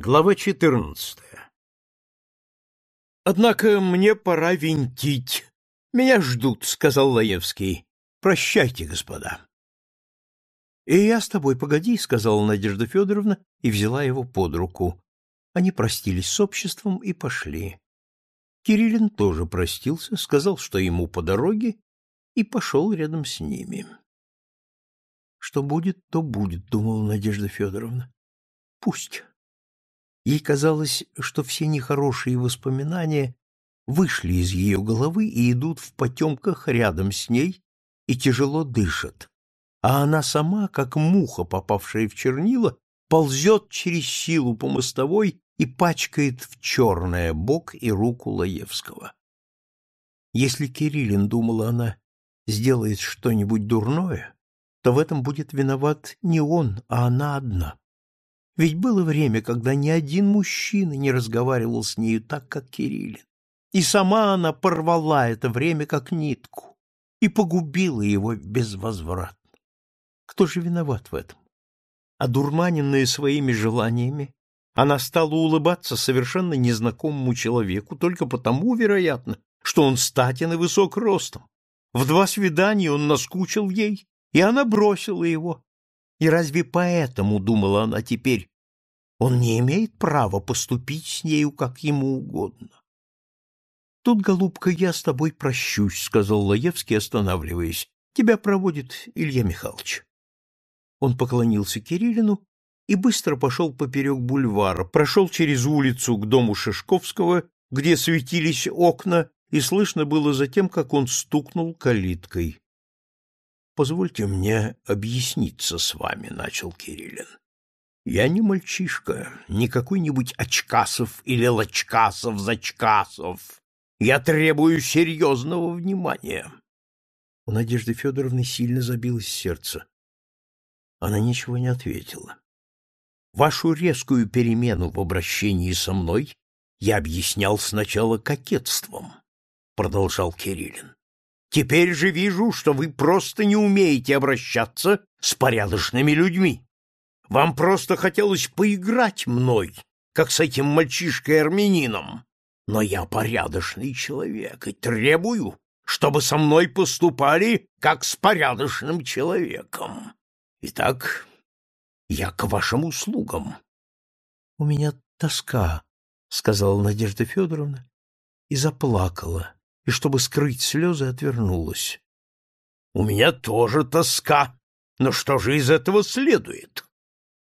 Глава четырнадцатая «Однако мне пора винтить. Меня ждут», — сказал Лаевский. «Прощайте, господа». «И я с тобой погоди», — сказала Надежда Федоровна и взяла его под руку. Они простились с обществом и пошли. Кириллин тоже простился, сказал, что ему по дороге, и пошел рядом с ними. «Что будет, то будет», — думала Надежда Федоровна. «Пусть». Ей казалось, что все нехорошие воспоминания вышли из ее головы и идут в потемках рядом с ней и тяжело дышат, а она сама, как муха, попавшая в чернила, ползет через силу по мостовой и пачкает в черное бок и руку Лаевского. Если Кириллин, думала она, сделает что-нибудь дурное, то в этом будет виноват не он, а она одна. Ведь было время, когда ни один мужчина не разговаривал с нею так, как Кириллин. И сама она порвала это время как нитку и погубила его безвозвратно. Кто же виноват в этом? Одурманенная своими желаниями, она стала улыбаться совершенно незнакомому человеку только потому, вероятно, что он статен и высок ростом. В два свидания он наскучил ей, и она бросила его, и разве поэтому, думала она теперь, он не имеет права поступить с нею как ему угодно? Тут, голубка, я с тобой прощусь, сказал Лаевский, останавливаясь. Тебя проводит Илья Михайлович. Он поклонился Кириллину и быстро пошел поперек бульвара, прошел через улицу к дому Шишковского, где светились окна, и слышно было затем, как он стукнул калиткой. Позвольте мне объясниться с вами, начал Кириллин. Я не мальчишка, не какой-нибудь очкасов или лачкасов-зачкасов. Я требую серьезного внимания. У Надежды Федоровны сильно забилось сердце. Она ничего не ответила. Вашу резкую перемену в обращении со мной я объяснял сначала кокетством, продолжал Кириллин. Теперь же вижу, что вы просто не умеете обращаться с порядочными людьми. Вам просто хотелось поиграть мной, как с этим мальчишкой-армянином. Но я порядочный человек и требую, чтобы со мной поступали, как с порядочным человеком. Итак, я к вашим услугам. — У меня тоска, — сказала Надежда Федоровна и заплакала и, чтобы скрыть слезы, отвернулась. — У меня тоже тоска. Но что же из этого следует?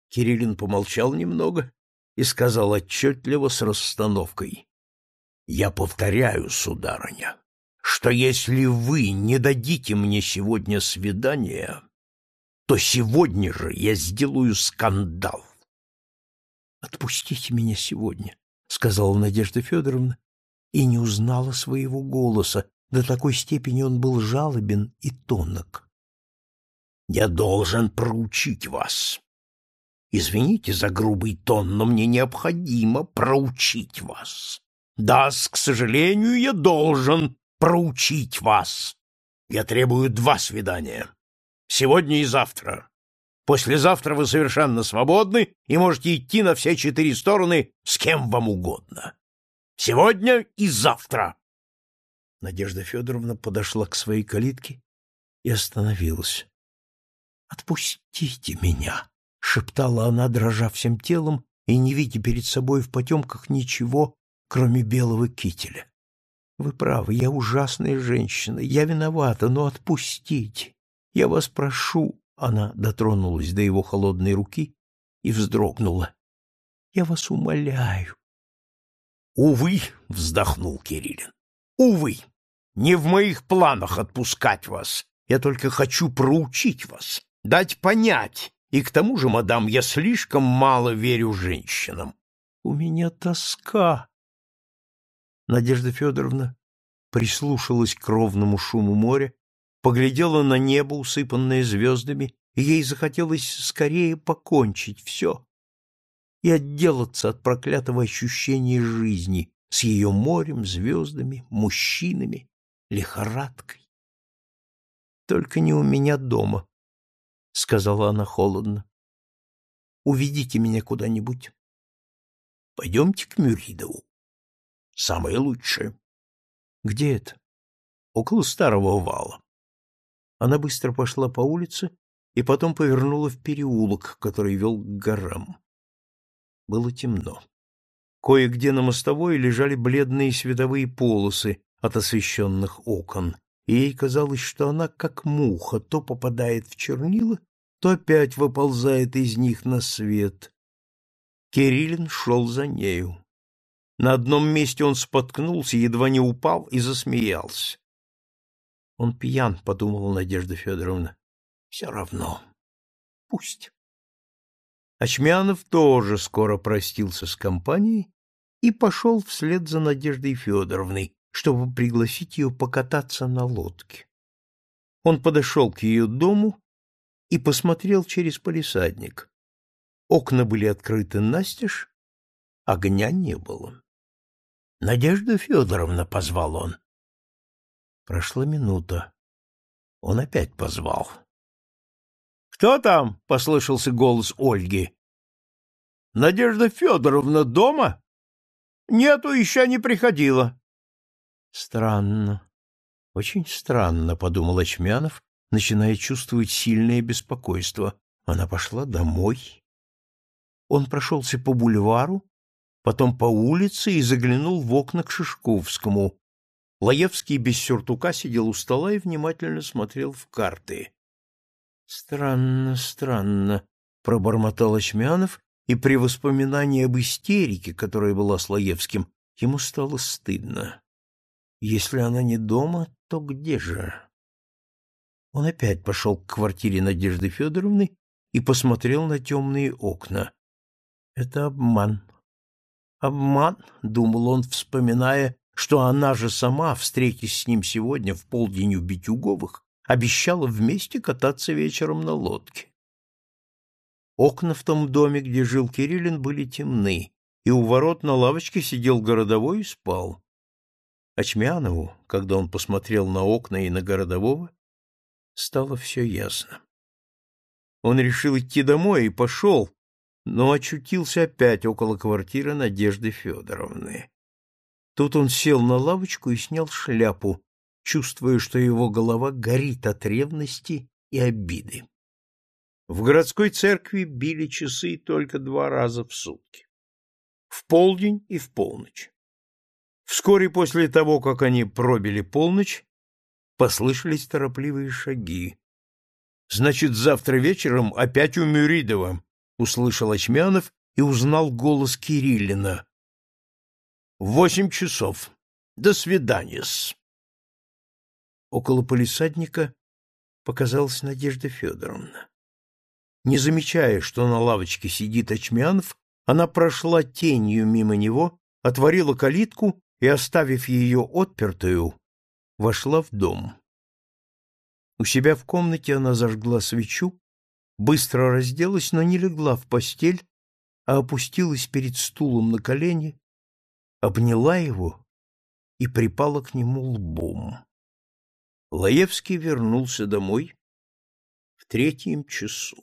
Кириллин помолчал немного и сказал отчетливо с расстановкой. — Я повторяю, сударыня, что если вы не дадите мне сегодня свидания, то сегодня же я сделаю скандал. — Отпустите меня сегодня, — сказала Надежда Федоровна и не узнала своего голоса, до такой степени он был жалобен и тонок. «Я должен проучить вас. Извините за грубый тон, но мне необходимо проучить вас. Да, к сожалению, я должен проучить вас. Я требую два свидания. Сегодня и завтра. Послезавтра вы совершенно свободны и можете идти на все четыре стороны с кем вам угодно. Сегодня и завтра. Надежда Федоровна подошла к своей калитке и остановилась. «Отпустите меня!» — шептала она, дрожа всем телом и не видя перед собой в потемках ничего, кроме белого кителя. «Вы правы, я ужасная женщина, я виновата, но отпустите! Я вас прошу!» Она дотронулась до его холодной руки и вздрогнула. «Я вас умоляю, Увы, вздохнул Кириллин. Увы, не в моих планах отпускать вас. Я только хочу проучить вас, дать понять. И к тому же, мадам, я слишком мало верю женщинам. У меня тоска. Надежда Федоровна прислушалась к ровному шуму моря, поглядела на небо, усыпанное звездами, и ей захотелось скорее покончить все, и отделаться от проклятого ощущения жизни с ее морем, звездами, мужчинами, лихорадкой. «Только не у меня дома», — сказала она холодно. «Уведите меня куда-нибудь. Пойдемте к Мюридову. Самое лучшее. Где это? Около старого вала. Она быстро пошла по улице и потом повернула в переулок, который вел к горам. Было темно. Кое-где на мостовой лежали бледные световые полосы от освещенных окон, и ей казалось, что она, как муха, то попадает в чернила, то опять выползает из них на свет. Кириллин шел за нею. На одном месте он споткнулся, едва не упал и засмеялся. «Он пьян», — подумала Надежда Федоровна. «Все равно. Пусть». Очмянов тоже скоро простился с компанией и пошел вслед за Надеждой Федоровной, чтобы пригласить ее покататься на лодке. Он подошел к ее дому и посмотрел через полисадник. Окна были открыты настежь, огня не было. — Надежда Федоровна, — позвал он. Прошла минута. Он опять позвал. — Кто там? — послышался голос Ольги. — Надежда Федоровна дома? Нету, еще не приходила. Странно. Очень странно, подумал Очмянов, начиная чувствовать сильное беспокойство. Она пошла домой. Он прошелся по бульвару, потом по улице и заглянул в окна к Шишковскому. Лаевский без сюртука сидел у стола и внимательно смотрел в карты. Странно, странно, пробормотал Очмянов и при воспоминании об истерике, которая была с Лаевским, ему стало стыдно. Если она не дома, то где же? Он опять пошел к квартире Надежды Федоровны и посмотрел на темные окна. Это обман. Обман, — думал он, вспоминая, что она же сама, встретясь с ним сегодня в полдень у Битюговых, обещала вместе кататься вечером на лодке. Окна в том доме, где жил Кириллин, были темны, и у ворот на лавочке сидел городовой и спал. Очмянову, когда он посмотрел на окна и на городового, стало все ясно. Он решил идти домой и пошел, но очутился опять около квартиры Надежды Федоровны. Тут он сел на лавочку и снял шляпу, чувствуя, что его голова горит от ревности и обиды. В городской церкви били часы только два раза в сутки. В полдень и в полночь. Вскоре после того, как они пробили полночь, послышались торопливые шаги. «Значит, завтра вечером опять у Мюридова», — услышал Очмянов и узнал голос Кириллина. «Восемь часов. До свидания-с». Около полисадника показалась Надежда Федоровна. Не замечая, что на лавочке сидит Очмянов, она прошла тенью мимо него, отворила калитку и, оставив ее отпертую, вошла в дом. У себя в комнате она зажгла свечу, быстро разделась, но не легла в постель, а опустилась перед стулом на колени, обняла его и припала к нему лбом. Лаевский вернулся домой в третьем часу.